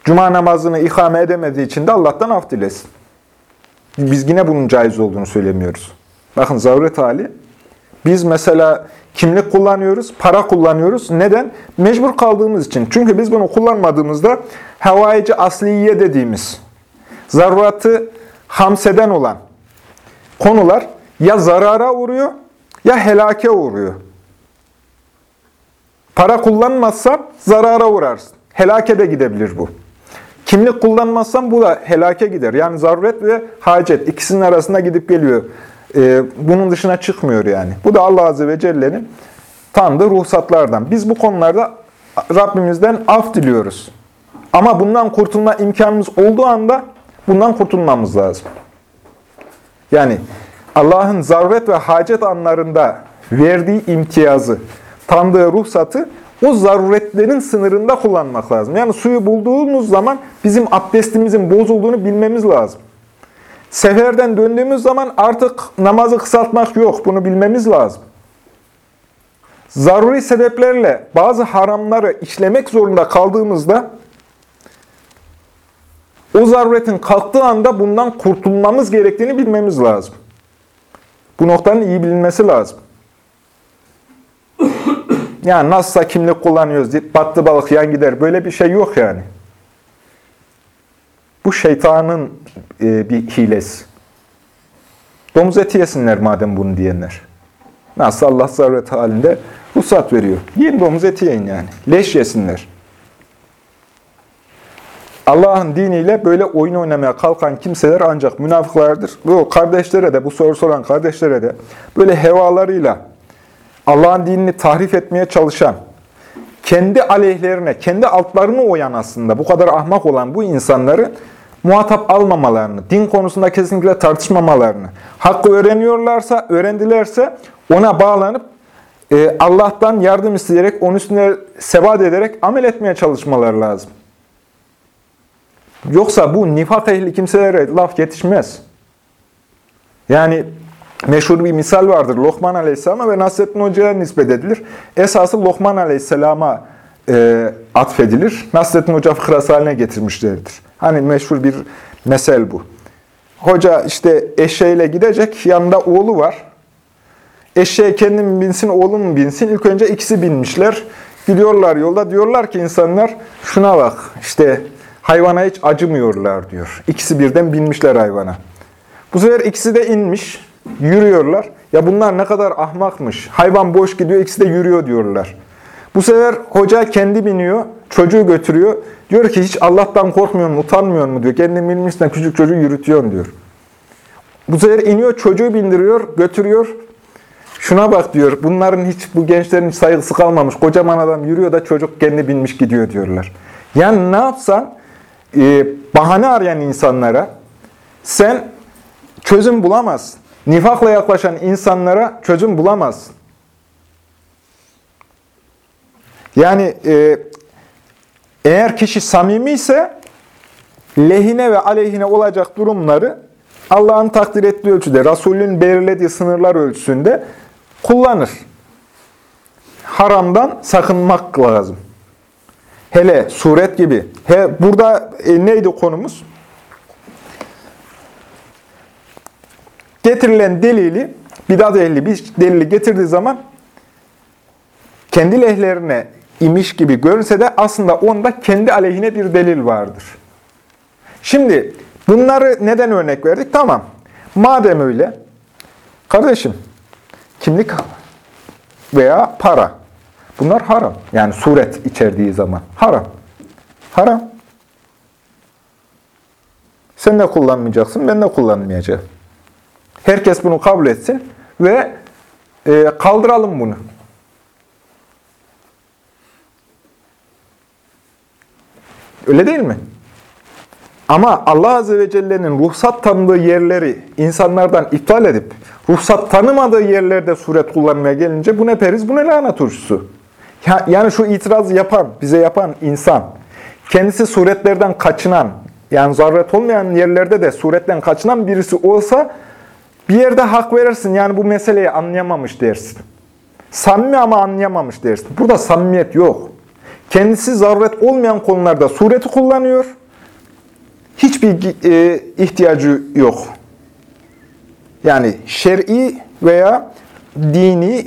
Cuma namazını ikame edemediği için de Allah'tan af dilesin. Biz yine bunun caiz olduğunu söylemiyoruz. Bakın zaruret hali Biz mesela kimlik kullanıyoruz, para kullanıyoruz. Neden? Mecbur kaldığımız için. Çünkü biz bunu kullanmadığımızda havaici asliye dediğimiz, zaruratı hamseden olan konular ya zarara uğruyor ya helake uğruyor. Para kullanmazsan zarara uğrarsın. Helake de gidebilir bu. Kimlik kullanmazsan bu da helake gider. Yani zaruret ve hacet ikisinin arasında gidip geliyor. Ee, bunun dışına çıkmıyor yani. Bu da Allah Azze ve Celle'nin tanıdığı ruhsatlardan. Biz bu konularda Rabbimizden af diliyoruz. Ama bundan kurtulma imkanımız olduğu anda bundan kurtulmamız lazım. Yani Allah'ın zaruret ve hacet anlarında verdiği imtiyazı, tanıdığı ruhsatı o zaruretlerin sınırında kullanmak lazım. Yani suyu bulduğumuz zaman bizim abdestimizin bozulduğunu bilmemiz lazım. Seferden döndüğümüz zaman artık namazı kısaltmak yok. Bunu bilmemiz lazım. Zaruri sebeplerle bazı haramları işlemek zorunda kaldığımızda o zaruretin kalktığı anda bundan kurtulmamız gerektiğini bilmemiz lazım. Bu noktanın iyi bilinmesi lazım. Yani nasılsa kimlik kullanıyoruz deyip battı balık yan gider. Böyle bir şey yok yani. Bu şeytanın e, bir hilesi. Domuz eti yesinler madem bunu diyenler. Nasıl Allah zaruret halinde ruhsat veriyor. Yiyin domuz eti yiyin yani. Leş yesinler. Allah'ın diniyle böyle oyun oynamaya kalkan kimseler ancak münafıklardır. Bu kardeşlere de, bu soru soran kardeşlere de böyle hevalarıyla Allah'ın dinini tahrif etmeye çalışan, kendi aleyhlerine, kendi altlarını oyan aslında bu kadar ahmak olan bu insanları muhatap almamalarını, din konusunda kesinlikle tartışmamalarını, hakkı öğreniyorlarsa, öğrendilerse ona bağlanıp e, Allah'tan yardım isteyerek, onun üstüne sebat ederek amel etmeye çalışmaları lazım. Yoksa bu nifak ehli kimselere laf yetişmez. Yani meşhur bir misal vardır. Lokman Aleyhisselam'a ve Nasrettin Hoca'ya nispet edilir. Esası Lokman Aleyhisselam'a e, atfedilir. Nasrettin Hoca fıkrası haline getirmişlerdir. Hani meşhur bir mesel bu. Hoca işte eşeğiyle gidecek, yanında oğlu var. Eşeğe kendim binsin, oğlum mu binsin? İlk önce ikisi binmişler. Gidiyorlar yolda. Diyorlar ki insanlar, şuna bak, işte hayvana hiç acımıyorlar diyor. İkisi birden binmişler hayvana. Bu sefer ikisi de inmiş, yürüyorlar. Ya bunlar ne kadar ahmakmış. Hayvan boş gidiyor, ikisi de yürüyor diyorlar. Bu sefer hoca kendi biniyor, çocuğu götürüyor. Diyor ki hiç Allah'tan korkmuyor mu, utanmıyor mu diyor. Kendin bilmişsen küçük çocuğu yürütüyorsun diyor. Bu sefer iniyor, çocuğu bindiriyor, götürüyor. Şuna bak diyor, bunların hiç, bu gençlerin hiç saygısı kalmamış. Kocaman adam yürüyor da çocuk kendi binmiş gidiyor diyorlar. Yani ne yapsan, e, bahane arayan insanlara sen çözüm bulamazsın. Nifakla yaklaşan insanlara çözüm bulamazsın. Yani e, eğer kişi samimi ise lehine ve aleyhine olacak durumları Allah'ın takdir ettiği ölçüde, Resulün belirlediği sınırlar ölçüsünde kullanır. Haramdan sakınmak lazım. Hele suret gibi. He, burada e, neydi konumuz? Getirilen delili, bidat ehli bir delili getirdiği zaman kendi lehlerine imiş gibi görünse de aslında onda kendi aleyhine bir delil vardır. Şimdi bunları neden örnek verdik? Tamam. Madem öyle, kardeşim kimlik veya para bunlar haram. Yani suret içerdiği zaman haram. Haram. Sen de kullanmayacaksın, ben de kullanmayacağım. Herkes bunu kabul etsin ve e, kaldıralım bunu. Öyle değil mi? Ama Allah Azze ve Celle'nin ruhsat tanıdığı yerleri insanlardan iptal edip, ruhsat tanımadığı yerlerde suret kullanmaya gelince bu ne periz, bu ne lahana turşusu. Yani şu itirazı yapan, bize yapan insan, kendisi suretlerden kaçınan, yani zaruret olmayan yerlerde de suretten kaçınan birisi olsa bir yerde hak verirsin. Yani bu meseleyi anlayamamış dersin. Samimi ama anlayamamış dersin. Burada samimiyet yok. Kendisi zaruret olmayan konularda sureti kullanıyor. Hiçbir e, ihtiyacı yok. Yani şer'i veya dini,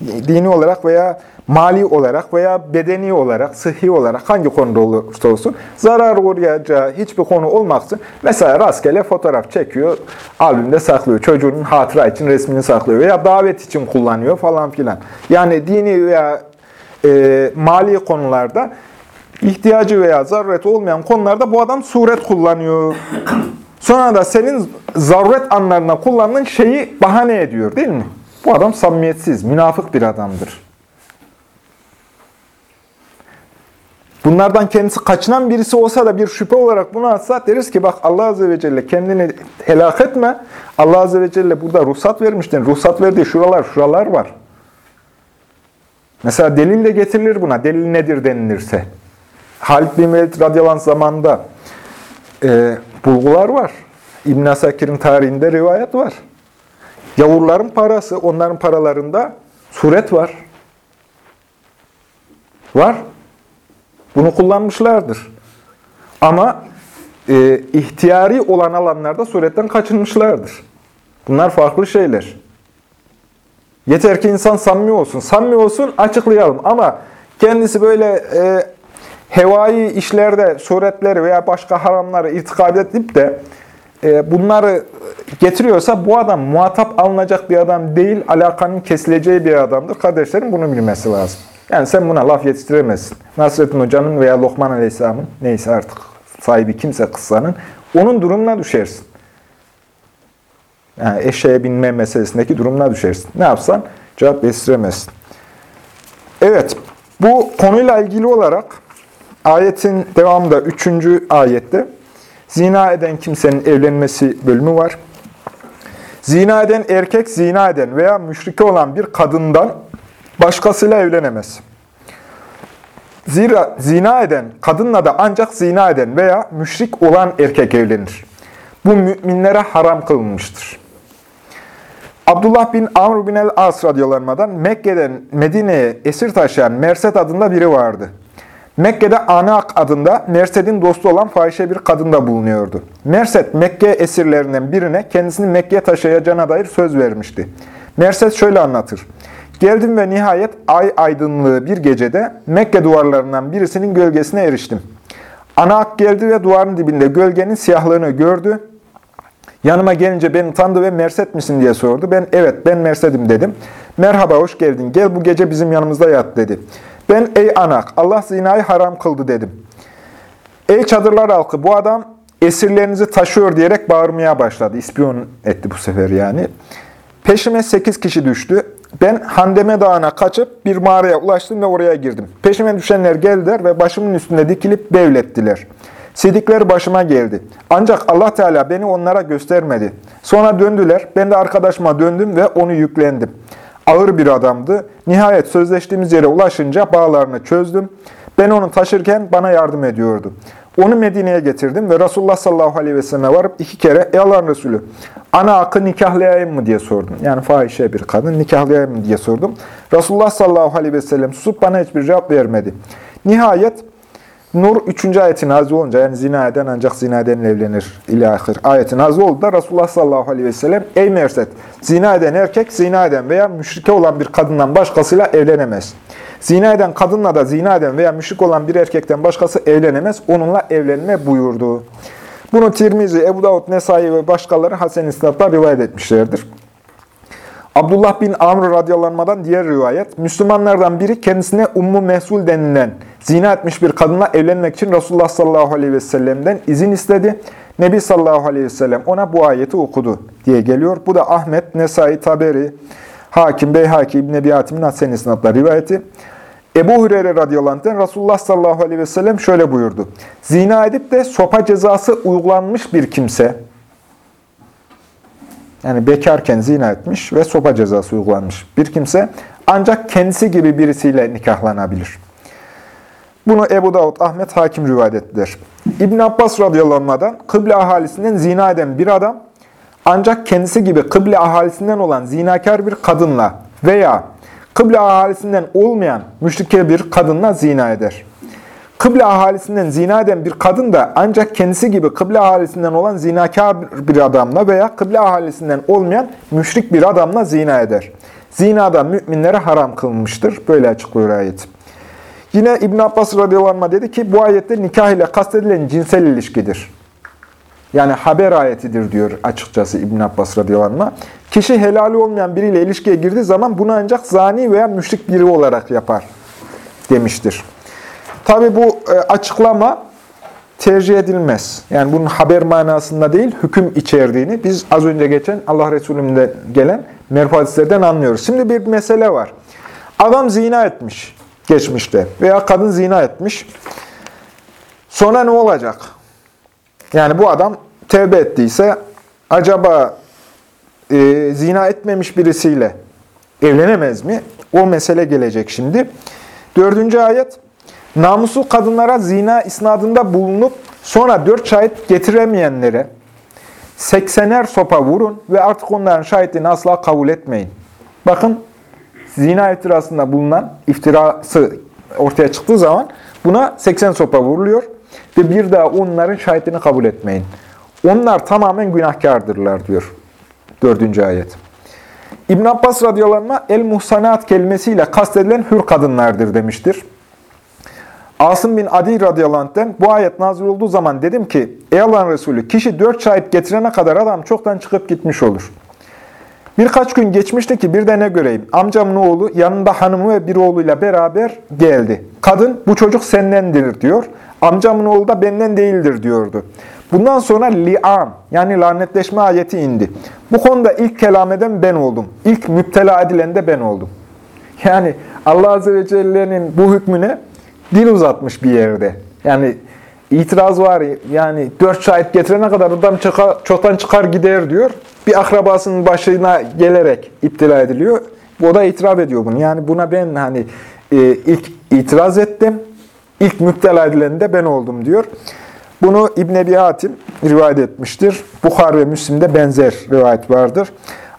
dini olarak veya mali olarak veya bedeni olarak, sıhhi olarak hangi konuda olursa olsun zarar uğrayacağı hiçbir konu olmaksın. Mesela rastgele fotoğraf çekiyor, albümde saklıyor. Çocuğunun hatıra için resmini saklıyor veya davet için kullanıyor falan filan. Yani dini veya e, mali konularda ihtiyacı veya zarureti olmayan konularda bu adam suret kullanıyor. Sonra da senin zaruret anlarına kullandığın şeyi bahane ediyor değil mi? Bu adam samimiyetsiz, münafık bir adamdır. Bunlardan kendisi kaçınan birisi olsa da bir şüphe olarak bunu atsa deriz ki bak Allah Azze ve Celle kendini helak etme. Allah Azze ve Celle burada ruhsat vermiştir. Ruhsat verdiği şuralar, şuralar var. Mesela delil de getirilir buna. Delil nedir denilirse. Halid bin Velid radıyallahu zamanında e, bulgular var. İbn Asakir'in tarihinde rivayet var. Yavurların parası, onların paralarında suret var. Var. Bunu kullanmışlardır. Ama e, ihtiyari olan alanlarda suretten kaçınmışlardır. Bunlar farklı şeyler. Yeter ki insan samimi olsun. Samimi olsun açıklayalım. Ama kendisi böyle e, hevai işlerde suretleri veya başka haramları irtikab edip de e, bunları getiriyorsa bu adam muhatap alınacak bir adam değil, alakanın kesileceği bir adamdır. Kardeşlerim bunu bilmesi lazım. Yani sen buna laf yetiştiremezsin. Nasrettin Hoca'nın veya Lokman Aleyhisselam'ın neyse artık sahibi kimse kıssanın onun durumuna düşersin. Yani eşeğe binme meselesindeki durumuna düşersin. Ne yapsan cevap yetiştiremezsin. Evet, bu konuyla ilgili olarak ayetin devamında 3. ayette zina eden kimsenin evlenmesi bölümü var. Zina eden erkek, zina eden veya müşrike olan bir kadından başkasıyla evlenemez. Zira zina eden kadınla da ancak zina eden veya müşrik olan erkek evlenir. Bu müminlere haram kılınmıştır. Abdullah bin Amr bin el-As radyalarmadan Mekke'den Medine'ye esir taşıyan Merset adında biri vardı. Mekke'de Anak adında Merset'in dostu olan fahişe bir kadın da bulunuyordu. Merset Mekke esirlerinden birine kendisini Mekke'ye taşıyacağına dair söz vermişti. Merset şöyle anlatır. Geldim ve nihayet ay aydınlığı bir gecede Mekke duvarlarından birisinin gölgesine eriştim. Anak geldi ve duvarın dibinde gölgenin siyahlığını gördü. Yanıma gelince beni tanıdı ve Merset misin diye sordu. Ben evet ben Merset'im dedim. Merhaba hoş geldin gel bu gece bizim yanımızda yat dedi. Ben ey anak Allah zinayı haram kıldı dedim. Ey çadırlar halkı bu adam esirlerinizi taşıyor diyerek bağırmaya başladı. İspiyon etti bu sefer yani. Peşime sekiz kişi düştü. Ben Handeme Dağı'na kaçıp bir mağaraya ulaştım ve oraya girdim. Peşime düşenler geldiler ve başımın üstünde dikilip bevlettiler. Sidikleri başıma geldi. Ancak Allah Teala beni onlara göstermedi. Sonra döndüler. Ben de arkadaşıma döndüm ve onu yüklendim. Ağır bir adamdı. Nihayet sözleştiğimiz yere ulaşınca bağlarını çözdüm. Ben onu taşırken bana yardım ediyordu. Onu Medine'ye getirdim ve Resulullah sallallahu aleyhi ve selleme varıp iki kere ey Allah'ın Resulü ana akı nikahlayayım mı diye sordum. Yani fahişe bir kadın nikahlayayım mı diye sordum. Resulullah sallallahu aleyhi ve sellem susup bana hiçbir cevap vermedi. Nihayet Nur 3. ayeti nazil olunca yani zina eden ancak zina eden evlenir ilahir ayeti nazil oldu da Resulullah sallallahu aleyhi ve sellem ey Merset zina eden erkek zina eden veya müşrike olan bir kadından başkasıyla evlenemez. Zina eden kadınla da zina eden veya müşrik olan bir erkekten başkası evlenemez. Onunla evlenme buyurdu. Bunu Tirmizi, Ebu Davud, Nesai ve başkaları Hasen İsnat'ta rivayet etmişlerdir. Abdullah bin Amr radyalanmadan diğer rivayet, Müslümanlardan biri kendisine Ummu Mesul denilen zina etmiş bir kadınla evlenmek için Resulullah sallallahu aleyhi ve sellem'den izin istedi. Nebi sallallahu aleyhi ve sellem ona bu ayeti okudu diye geliyor. Bu da Ahmet, Nesai, Taberi, Hakim, Beyhaki, İbn-i Ebi Hatim'in Hasen İsnat'la rivayeti. Ebu Hureyre radıyallahu anh'ten Resulullah sallallahu aleyhi ve sellem şöyle buyurdu. Zina edip de sopa cezası uygulanmış bir kimse, yani bekarken zina etmiş ve sopa cezası uygulanmış bir kimse ancak kendisi gibi birisiyle nikahlanabilir. Bunu Ebu Davud, Ahmet Hakim rivayet ettiler. İbn Abbas radıyallahu anh'dan kıble ahalisinden zina eden bir adam ancak kendisi gibi kıble ahalisinden olan zinakar bir kadınla veya kıble ahalisinden olmayan müşrike bir kadınla zina eder. Kıble ahalisinden zina eden bir kadın da ancak kendisi gibi kıble ahalisinden olan zinakar bir adamla veya kıble ahalisinden olmayan müşrik bir adamla zina eder. zinadan müminlere haram kılınmıştır. Böyle açıklıyor ayet. Yine İbn Abbas radıyallahu anh dedi ki bu ayette nikah ile kastedilen cinsel ilişkidir. Yani haber ayetidir diyor açıkçası İbn Abbas radıyallahu anh. Kişi helali olmayan biriyle ilişkiye girdiği zaman bunu ancak zani veya müşrik biri olarak yapar demiştir. Tabi bu e, açıklama tercih edilmez. Yani bunun haber manasında değil, hüküm içerdiğini biz az önce geçen Allah Resulü'nde gelen merfu hadislerden anlıyoruz. Şimdi bir mesele var. Adam zina etmiş geçmişte veya kadın zina etmiş. Sonra ne olacak? Yani bu adam tevbe ettiyse acaba e, zina etmemiş birisiyle evlenemez mi? O mesele gelecek şimdi. Dördüncü ayet. Namusu kadınlara zina isnadında bulunup sonra dört şahit getiremeyenlere seksener sopa vurun ve artık onların şahitliğini asla kabul etmeyin. Bakın zina iftirasında bulunan iftirası ortaya çıktığı zaman buna 80 sopa vuruluyor ve bir daha onların şahitliğini kabul etmeyin. Onlar tamamen günahkardırlar diyor. Dördüncü ayet. İbn Abbas radıyallahu anh, el-muhsanat kelimesiyle kastedilen hür kadınlardır demiştir. Asım bin Adi radıyallahu bu ayet nazil olduğu zaman dedim ki, ey Allah'ın Resulü kişi dört şahit getirene kadar adam çoktan çıkıp gitmiş olur. Birkaç gün geçmişti ki bir de ne göreyim. Amcamın oğlu yanında hanımı ve bir oğluyla beraber geldi. Kadın bu çocuk sendendir diyor. Amcamın oğlu da benden değildir diyordu. Bundan sonra li'an yani lanetleşme ayeti indi. Bu konuda ilk kelam eden ben oldum. İlk müptela edilen de ben oldum. Yani Allah Azze ve Celle'nin bu hükmüne dil uzatmış bir yerde. Yani itiraz var yani dört şahit getirene kadar adam çıkar, çoktan çıkar gider diyor. Bir akrabasının başına gelerek iptila ediliyor. O da itiraf ediyor bunu. Yani buna ben hani e, ilk itiraz ettim. İlk müptela edilen ben oldum diyor. Bunu İbn Ebi Hatim rivayet etmiştir. Bukhar ve Müslim'de benzer rivayet vardır.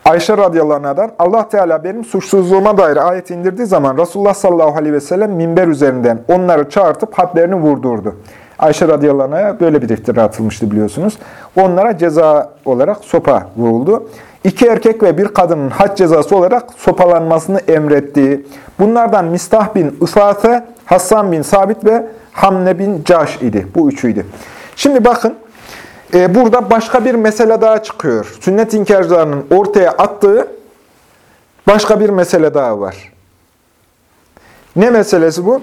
Ayşe radıyallahu anh'dan Allah Teala benim suçsuzluğuma dair ayet indirdiği zaman Resulullah sallallahu aleyhi ve sellem minber üzerinden onları çağırtıp hadlerini vurdurdu. Ayşe radıyallahu anh'a böyle bir iftira atılmıştı biliyorsunuz. Onlara ceza olarak sopa vuruldu. İki erkek ve bir kadının had cezası olarak sopalanmasını emrettiği, bunlardan Mistah bin Üsate, Hassan bin Sabit ve Hamne bin Caş idi. Bu üçüydü. Şimdi bakın, e, burada başka bir mesele daha çıkıyor. Sünnet inkarcılarının ortaya attığı başka bir mesele daha var. Ne meselesi bu?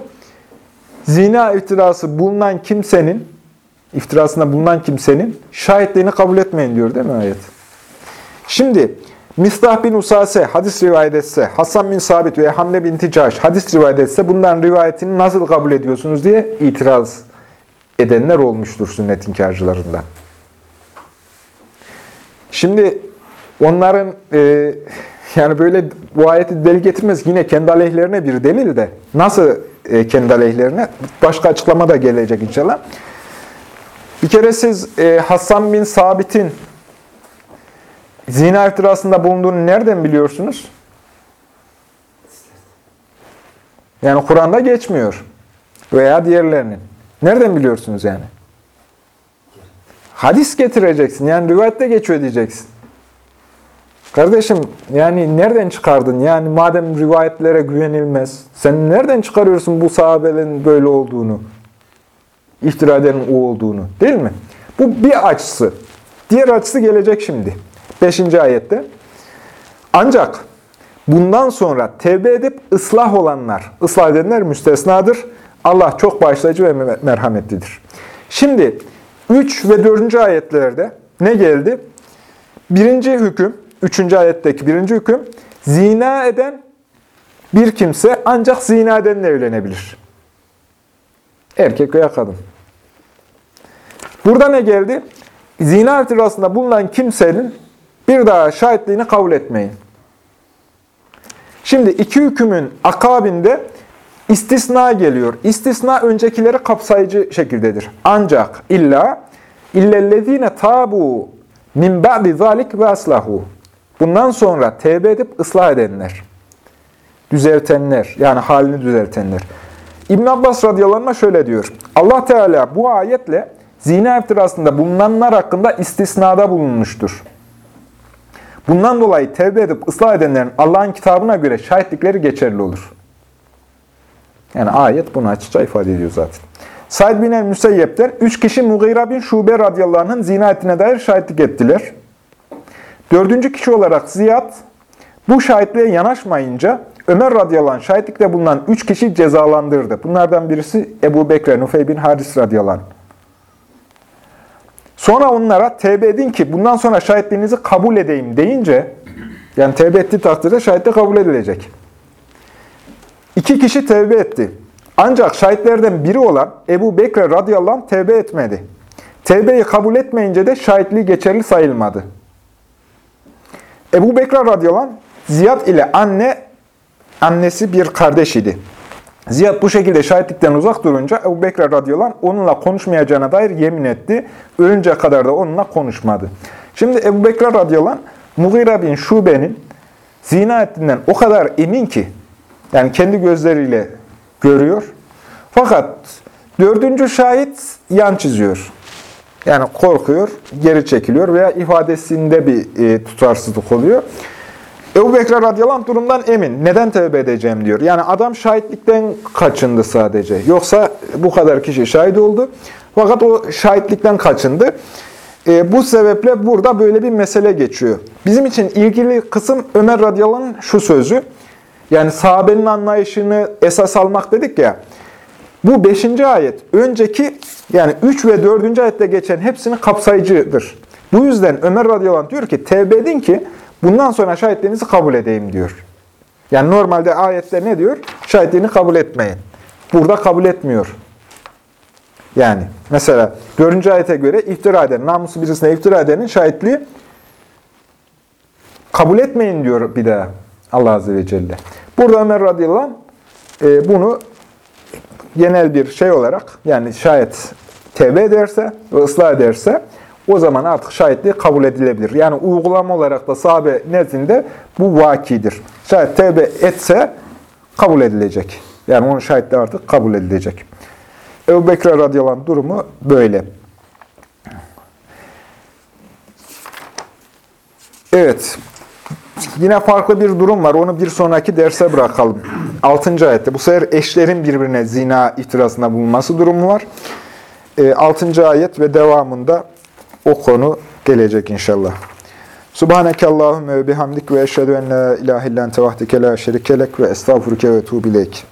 Zina iftirası bulunan kimsenin, iftirasında bulunan kimsenin şahitliğini kabul etmeyin diyor değil mi ayet? Şimdi, Mistah bin Usase hadis rivayet etse, Hasan bin Sabit veya Hamle bin Ticaş hadis rivayet etse bunların rivayetini nasıl kabul ediyorsunuz diye itiraz edenler olmuştur sünnet inkarcılarından. Şimdi onların e, yani böyle bu ayeti delil getirmez. Yine kendi aleyhlerine bir delil de. Nasıl e, kendi aleyhlerine? Başka açıklama da gelecek inşallah. Bir kere siz e, Hasan bin Sabit'in zina iftirasında bulunduğunu nereden biliyorsunuz? Yani Kur'an'da geçmiyor. Veya diğerlerinin. Nereden biliyorsunuz yani? Hadis getireceksin. Yani rivayette geçiyor diyeceksin. Kardeşim yani nereden çıkardın? Yani madem rivayetlere güvenilmez. Sen nereden çıkarıyorsun bu sahabelerin böyle olduğunu? İftira o olduğunu. Değil mi? Bu bir açısı. Diğer açısı gelecek şimdi. Beşinci ayette. Ancak bundan sonra tevbe edip ıslah olanlar, ıslah edenler müstesnadır. Allah çok bağışlayıcı ve merhametlidir. Şimdi 3 ve 4. ayetlerde ne geldi? Birinci hüküm, 3. ayetteki birinci hüküm, zina eden bir kimse ancak zina edenle evlenebilir. Erkek veya kadın. Burada ne geldi? Zina iftirasında bulunan kimsenin bir daha şahitliğini kabul etmeyin. Şimdi iki hükümün akabinde istisna geliyor. İstisna öncekileri kapsayıcı şekildedir. Ancak illa illellezine tabu min ba'di zalik ve aslahu. Bundan sonra tevbe edip ıslah edenler, düzeltenler, yani halini düzeltenler. İbn Abbas radıyallahu anh şöyle diyor. Allah Teala bu ayetle zina iftirasında bulunanlar hakkında istisnada bulunmuştur. Bundan dolayı tevbe edip ıslah edenlerin Allah'ın kitabına göre şahitlikleri geçerli olur. Yani ayet bunu açıkça ifade ediyor zaten. Said bin el-Müseyyep'ler, üç kişi Mughira bin Şube radıyallahu zina ettiğine dair şahitlik ettiler. Dördüncü kişi olarak Ziyad, bu şahitliğe yanaşmayınca Ömer radıyallahu anh şahitlikte bulunan üç kişi cezalandırdı. Bunlardan birisi Ebu Bekre, Nufey bin Haris radıyallahu. Sonra onlara tevbe edin ki bundan sonra şahitliğinizi kabul edeyim deyince, yani tevbe ettiği takdirde şahitlik kabul edilecek. İki kişi tevbe etti. Ancak şahitlerden biri olan Ebu Bekre radıyallahu anh tevbe etmedi. Tevbeyi kabul etmeyince de şahitliği geçerli sayılmadı. Ebu Bekre radıyallahu anh, Ziyad ile anne, annesi bir kardeş idi. Ziyad bu şekilde şahitlikten uzak durunca Ebu Bekir radıyallahu onunla konuşmayacağına dair yemin etti. Ölünce kadar da onunla konuşmadı. Şimdi Ebu Bekir radıyallahu Mughira bin Şube'nin zina ettiğinden o kadar emin ki yani kendi gözleriyle görüyor. Fakat dördüncü şahit yan çiziyor. Yani korkuyor, geri çekiliyor veya ifadesinde bir e, tutarsızlık oluyor. Ebu Bekir radıyallahu durumdan emin. Neden tövbe edeceğim diyor. Yani adam şahitlikten kaçındı sadece. Yoksa bu kadar kişi şahit oldu. Fakat o şahitlikten kaçındı. E, bu sebeple burada böyle bir mesele geçiyor. Bizim için ilgili kısım Ömer radıyallahu şu sözü. Yani sahabenin anlayışını esas almak dedik ya. Bu 5. ayet önceki yani 3 ve 4. ayette geçen hepsini kapsayıcıdır. Bu yüzden Ömer radıyallahu diyor ki tevbe edin ki bundan sonra şahitliğinizi kabul edeyim diyor. Yani normalde ayette ne diyor? Şahitliğini kabul etmeyin. Burada kabul etmiyor. Yani mesela 4. ayete göre iftira eden, namusu birisine iftira edenin şahitliği kabul etmeyin diyor bir daha Allah Azze ve Celle. Burada Ömer radıyallahu anh e, bunu genel bir şey olarak yani şayet tevbe ederse ve ıslah ederse o zaman artık şahitliği kabul edilebilir. Yani uygulama olarak da sahabe nezdinde bu vakidir. Şayet tevbe etse kabul edilecek. Yani onun şahitliği artık kabul edilecek. Ebu Bekir radıyallahu durumu böyle. Evet. Yine farklı bir durum var. Onu bir sonraki derse bırakalım. 6. ayette. Bu sefer eşlerin birbirine zina iftirasında bulunması durumu var. 6. ayet ve devamında o konu gelecek inşallah. Subhaneke Allahümme ve bihamdik ve eşhedü en la ilahe illan tevahdike la şerikelek ve estağfurke ve tuğbilek.